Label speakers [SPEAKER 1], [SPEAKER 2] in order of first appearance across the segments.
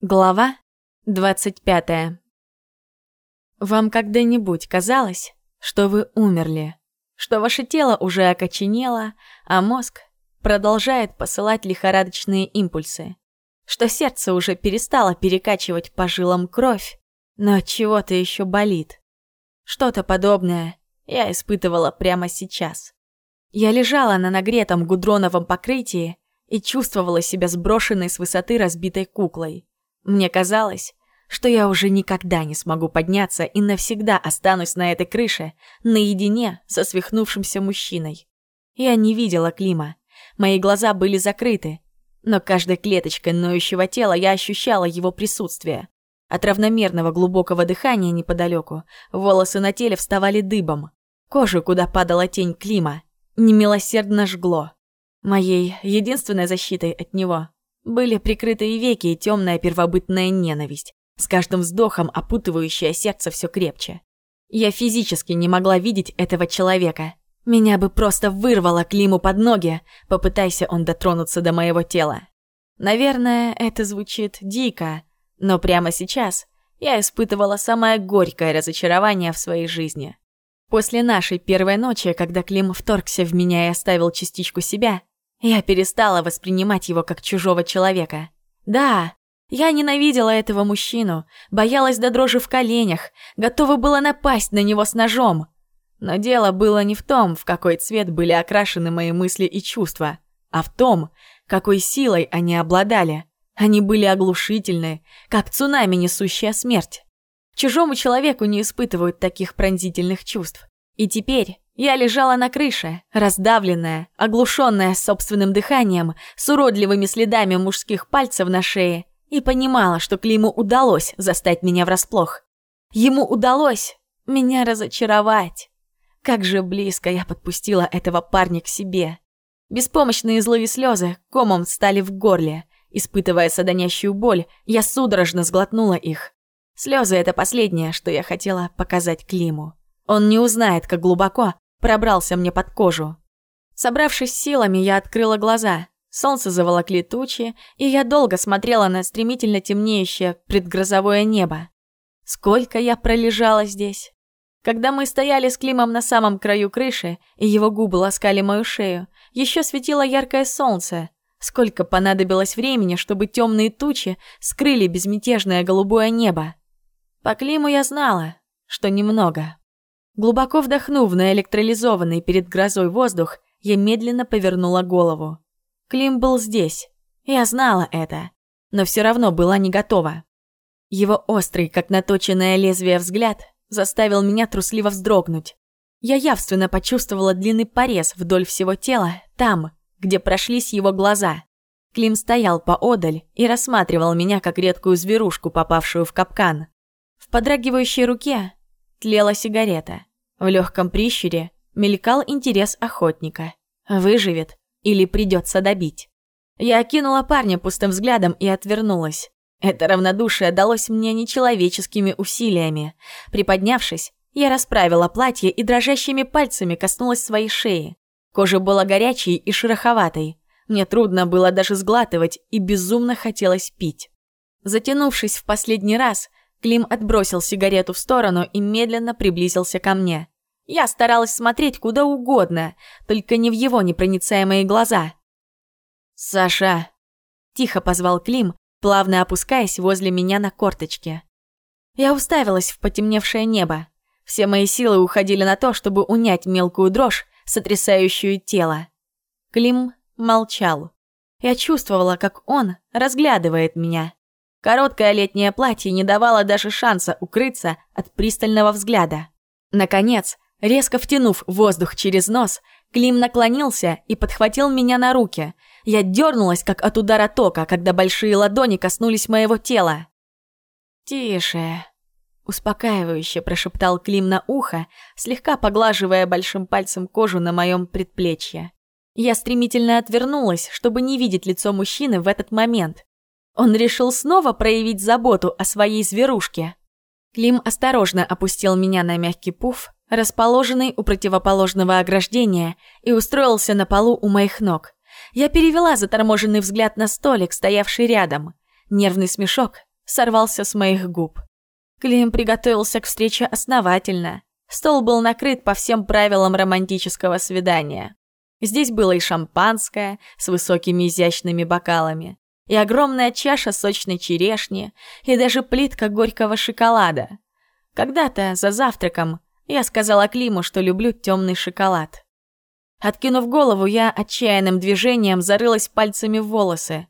[SPEAKER 1] Глава 25. Вам когда-нибудь казалось, что вы умерли, что ваше тело уже окоченело, а мозг продолжает посылать лихорадочные импульсы, что сердце уже перестало перекачивать по жилам кровь, но от чего-то еще болит. Что-то подобное я испытывала прямо сейчас. Я лежала на нагретом гудроновом покрытии и чувствовала себя сброшенной с высоты разбитой куклой. Мне казалось, что я уже никогда не смогу подняться и навсегда останусь на этой крыше наедине со свихнувшимся мужчиной. Я не видела Клима. Мои глаза были закрыты, но каждой клеточкой ноющего тела я ощущала его присутствие. От равномерного глубокого дыхания неподалеку волосы на теле вставали дыбом. Кожу, куда падала тень Клима, немилосердно жгло. Моей единственной защитой от него были прикрытые веки и темная первобытная ненависть, с каждым вздохом опутывающая сердце все крепче. Я физически не могла видеть этого человека. Меня бы просто вырвало Климу под ноги, попытайся он дотронуться до моего тела. Наверное, это звучит дико, но прямо сейчас я испытывала самое горькое разочарование в своей жизни. После нашей первой ночи, когда Клим вторгся в меня и оставил частичку себя, я перестала воспринимать его как чужого человека. Да, я ненавидела этого мужчину, боялась до дрожи в коленях, готова была напасть на него с ножом. Но дело было не в том, в какой цвет были окрашены мои мысли и чувства, а в том, какой силой они обладали. Они были оглушительны, как цунами, несущая смерть. Чужому человеку не испытывают таких пронзительных чувств. И теперь я лежала на крыше, раздавленная, оглушенная собственным дыханием, с уродливыми следами мужских пальцев на шее, и понимала, что Климу удалось застать меня врасплох. Ему удалось меня разочаровать. Как же близко я подпустила этого парня к себе. Беспомощные злые слезы комом стали в горле. Испытывая содонящую боль, я судорожно сглотнула их. Слезы — это последнее, что я хотела показать Климу. Он не узнает, как глубоко пробрался мне под кожу. Собравшись силами, я открыла глаза. Солнце заволокли тучи, и я долго смотрела на стремительно темнеющее предгрозовое небо. Сколько я пролежала здесь. Когда мы стояли с Климом на самом краю крыши, и его губы ласкали мою шею, еще светило яркое солнце. Сколько понадобилось времени, чтобы темные тучи скрыли безмятежное голубое небо. По Климу я знала, что немного. Глубоко вдохнув на электролизованный перед грозой воздух, я медленно повернула голову. Клим был здесь. Я знала это, но все равно была не готова. Его острый, как наточенное лезвие взгляд, заставил меня трусливо вздрогнуть. Я явственно почувствовала длинный порез вдоль всего тела, там, где прошлись его глаза. Клим стоял поодаль и рассматривал меня как редкую зверушку, попавшую в капкан. В подрагивающей руке тлела сигарета. В легком прищуре мелькал интерес охотника. Выживет или придется добить. Я окинула парня пустым взглядом и отвернулась. Это равнодушие далось мне нечеловеческими усилиями. Приподнявшись, я расправила платье и дрожащими пальцами коснулась своей шеи. Кожа была горячей и шероховатой. Мне трудно было даже сглатывать и безумно хотелось пить. Затянувшись в последний раз, Клим отбросил сигарету в сторону и медленно приблизился ко мне. Я старалась смотреть куда угодно, только не в его непроницаемые глаза. «Саша!» – тихо позвал Клим, плавно опускаясь возле меня на корточке. Я уставилась в потемневшее небо. Все мои силы уходили на то, чтобы унять мелкую дрожь, сотрясающую тело. Клим молчал. Я чувствовала, как он разглядывает меня. Короткое летнее платье не давало даже шанса укрыться от пристального взгляда. Наконец, резко втянув воздух через нос, Клим наклонился и подхватил меня на руки. Я дернулась, как от удара тока, когда большие ладони коснулись моего тела. «Тише», — успокаивающе прошептал Клим на ухо, слегка поглаживая большим пальцем кожу на моем предплечье. Я стремительно отвернулась, чтобы не видеть лицо мужчины в этот момент. Он решил снова проявить заботу о своей зверушке. Клим осторожно опустил меня на мягкий пуф, расположенный у противоположного ограждения, и устроился на полу у моих ног. Я перевела заторможенный взгляд на столик, стоявший рядом. Нервный смешок сорвался с моих губ. Клим приготовился к встрече основательно. Стол был накрыт по всем правилам романтического свидания. Здесь было и шампанское с высокими изящными бокалами, и огромная чаша сочной черешни, и даже плитка горького шоколада. Когда-то за завтраком я сказала Климу, что люблю темный шоколад. Откинув голову, я отчаянным движением зарылась пальцами в волосы.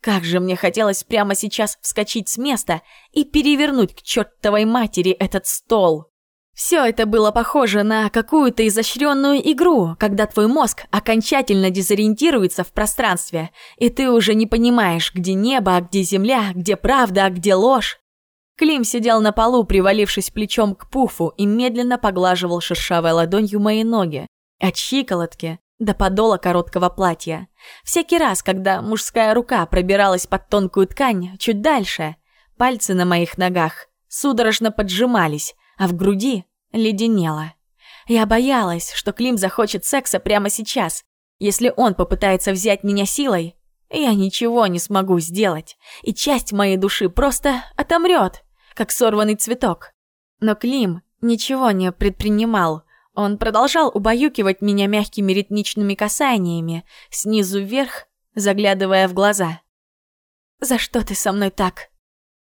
[SPEAKER 1] Как же мне хотелось прямо сейчас вскочить с места и перевернуть к чертовой матери этот стол. Все это было похоже на какую-то изощренную игру, когда твой мозг окончательно дезориентируется в пространстве, и ты уже не понимаешь, где небо, а где земля, где правда, а где ложь. Клим сидел на полу, привалившись плечом к пуфу, и медленно поглаживал шершавой ладонью мои ноги, от щиколотки до подола короткого платья. Всякий раз, когда мужская рука пробиралась под тонкую ткань чуть дальше, пальцы на моих ногах судорожно поджимались, а в груди леденело. Я боялась, что Клим захочет секса прямо сейчас. Если он попытается взять меня силой, я ничего не смогу сделать, и часть моей души просто отомрет, как сорванный цветок. Но Клим ничего не предпринимал. Он продолжал убаюкивать меня мягкими ритмичными касаниями, снизу вверх, заглядывая в глаза. «За что ты со мной так?»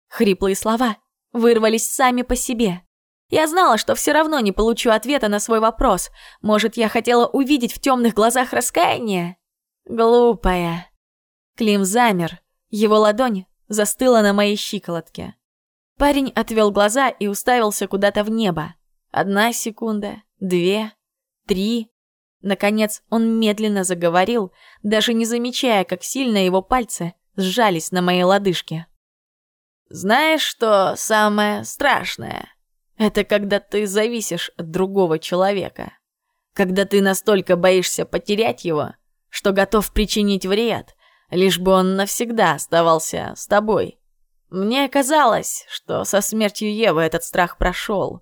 [SPEAKER 1] Хриплые слова вырвались сами по себе. Я знала, что все равно не получу ответа на свой вопрос. Может, я хотела увидеть в темных глазах раскаяние? Глупая. Клим замер. Его ладонь застыла на моей щиколотке. Парень отвел глаза и уставился куда-то в небо. Одна секунда, две, три. Наконец он медленно заговорил, даже не замечая, как сильно его пальцы сжались на моей лодыжке. «Знаешь, что самое страшное?» Это когда ты зависишь от другого человека. Когда ты настолько боишься потерять его, что готов причинить вред, лишь бы он навсегда оставался с тобой. Мне казалось, что со смертью Евы этот страх прошел.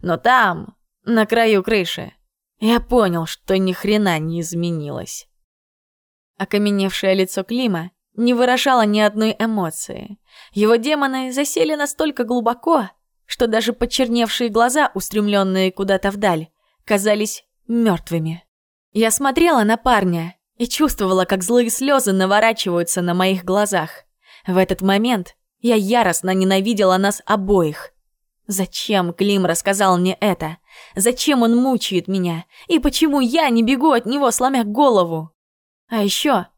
[SPEAKER 1] Но там, на краю крыши, я понял, что ни хрена не изменилось. Окаменевшее лицо Клима не выражало ни одной эмоции. Его демоны засели настолько глубоко, что даже почерневшие глаза, устремленные куда-то вдаль, казались мертвыми. Я смотрела на парня и чувствовала, как злые слезы наворачиваются на моих глазах. В этот момент я яростно ненавидела нас обоих. Зачем Клим рассказал мне это? Зачем он мучает меня? И почему я не бегу от него, сломя голову? А еще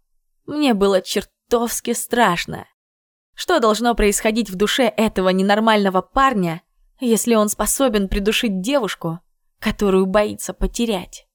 [SPEAKER 1] мне было чертовски страшно. Что должно происходить в душе этого ненормального парня, если он способен придушить девушку, которую боится потерять?